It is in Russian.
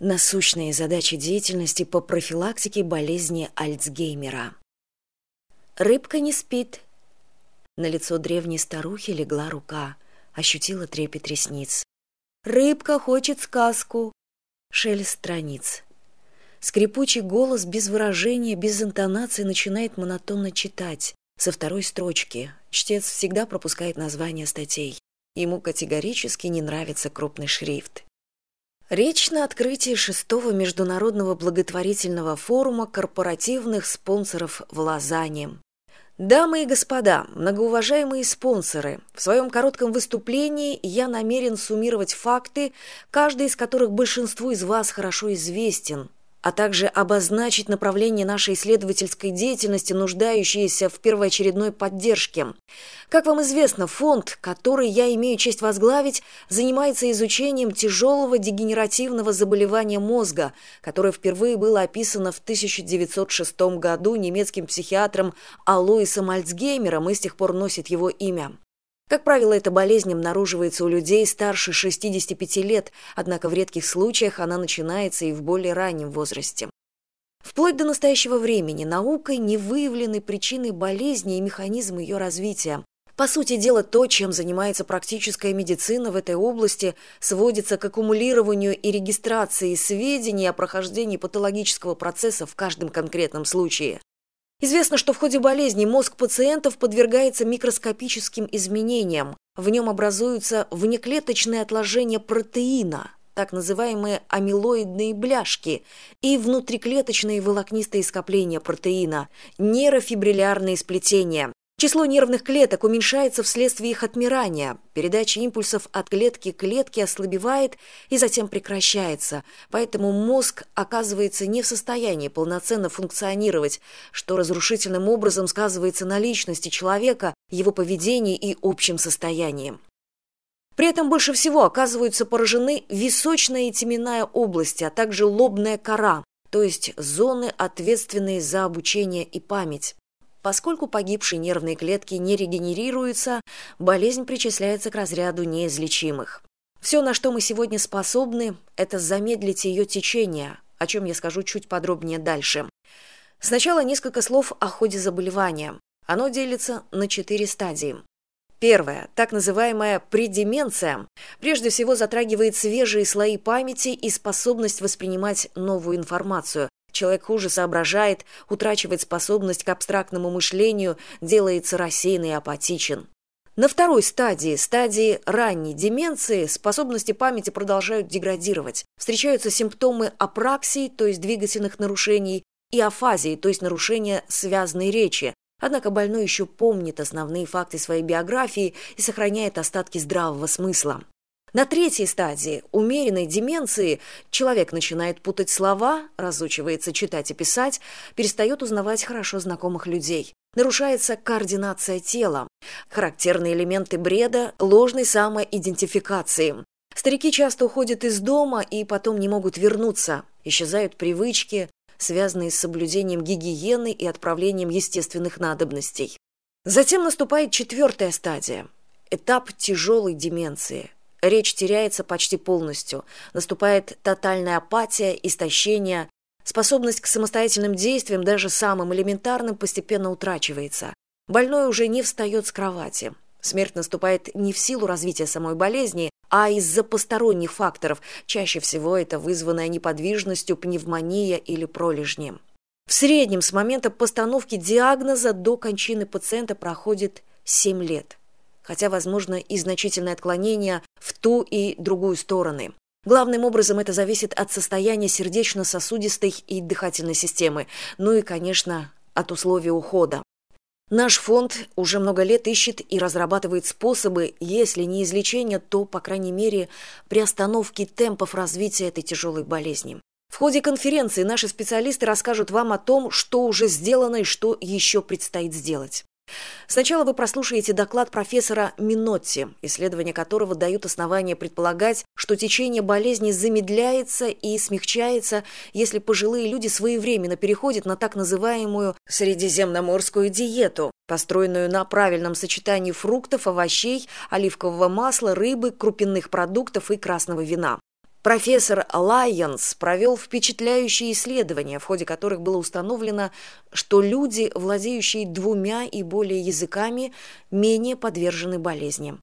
насущные задачи деятельности по профилактике болезни альцгеймера. Рыбка не спит. На лицо древней старухи легла рука ощутила трепет ресниц. Рыбка хочет сказку. Шелест страниц. Скрипучий голос без выражения без интонации начинает монотонно читать. Со второй строчки. Чтец всегда пропускает названия статей. Ему категорически не нравится крупный шрифт Речь на открытии шестого международного благотворительного форума корпоративных спонсоров в Лозанне. Дамы и господа, многоуважаемые спонсоры, в своем коротком выступлении я намерен суммировать факты, каждый из которых большинству из вас хорошо известен, а также обозначить направление нашей исследовательской деятельности, нуждающиеся в первоочередной поддержке. Как вам известно, фонд, который я имею честь возглавить, занимается изучением тяжелого дегенеративного заболевания мозга, которое впервые было описано в 1906 году немецким психиатром Алоисом Альцгеймером и с тех пор носит его имя. Как правило, эта болезнь обнаруживается у людей старше 65 лет, однако в редких случаях она начинается и в более раннем возрасте. Вплоть до настоящего времени наукой не выявлены причины болезни и механизм ее развития. По сути дела, то, чем занимается практическая медицина в этой области, сводится к аккумулированию и регистрации сведений о прохождении патологического процесса в каждом конкретном случае. Известно, что в ходе болезни мозг пациентов подвергается микроскопическим изменениям. В нем образуются внеклеточные отложения протеина, так называемые амилоидные бляшки, и внутриклеточные волокнистые скопления протеина, нейрофибриллярные сплетения. Число нервных клеток уменьшается вследствие их отмирания. Передача импульсов от клетки к клетке ослабевает и затем прекращается, поэтому мозг оказывается не в состоянии полноценно функционировать, что разрушительным образом сказывается на личности человека, его поведении и общем состоянии. При этом больше всего оказываются поражены височная и теменная области, а также лобная кора, то есть зоны, ответственные за обучение и память. Поскольку погибшие нервные клетки не регенерируются, болезнь причисляется к разряду неизлечимых. Все, на что мы сегодня способны, это замедлить ее течение, о чем я скажу чуть подробнее дальше. Сначала несколько слов о ходе заболевания. Оно делится на четыре стадии. Первая, так называемая предеменция, прежде всего затрагивает свежие слои памяти и способность воспринимать новую информацию, человек хуже соображает утрачивает способность к абстрактному мышлению делается рассеянный и апатичен. На второй стадии стадии ранней деменции способности памяти продолжают деградировать. Встречаются симптомы апраксии то есть двигательных нарушений и афазии то есть нарушения связанной речи. Однако больной еще помнит основные факты своей биографии и сохраняет остатки здравого смысла на третьей стадии умеренной деменции человек начинает путать слова разучивается читать и писать перестает узнавать хорошо знакомых людей. Нарушается координация тела. Характерные элементы бреда ложной самоидентификации. Старики часто уходят из дома и потом не могут вернуться. Исчезают привычки связанные с соблюдением гигиены и отправлением естественных надобностей. Затем наступает четвертая стадия этап тяжелой деменции речь теряется почти полностью. Наступает тотальная апатия истощение. Способность к самостоятельным действиям даже самым элементарным постепенно утрачивается. Больной уже не встает с кровати. Смерть наступает не в силу развития самой болезни а из за посторонних факторов. Чаще всего это вызванное неподвижностью пневмония или пролежнем в среднем с момента постановки диагноза до кончины пациента проходит семь лет. Хотя возможно и значительное отклонение в ту и другую стороны. Главным образом это зависит от состояния сердечно сосудистой и дыхательной системы ну и конечно от условий ухода. Наш фонд уже много лет ищет и разрабатывает способы если не излечения то по крайней мере приостановки темпов развития этой тяжелой болезни. В ходе конференции наши специалисты расскажут вам о том что уже сделано и что еще предстоит сделать Сначала вы прослушаете доклад профессора Минотти, исследования которого дают основания предполагать, что течение болезни замедляется и смягчается, если пожилые люди своевременно переходят на так называемую средиземноморскую диету, построенную на правильном сочетании фруктов, овощей, оливкового масла, рыбы, крупинных продуктов и красного вина. Профессор лайонс провел впечатляющие исследования в ходе которых было установлено что люди владеющие двумя и более языками менее подвержены болезням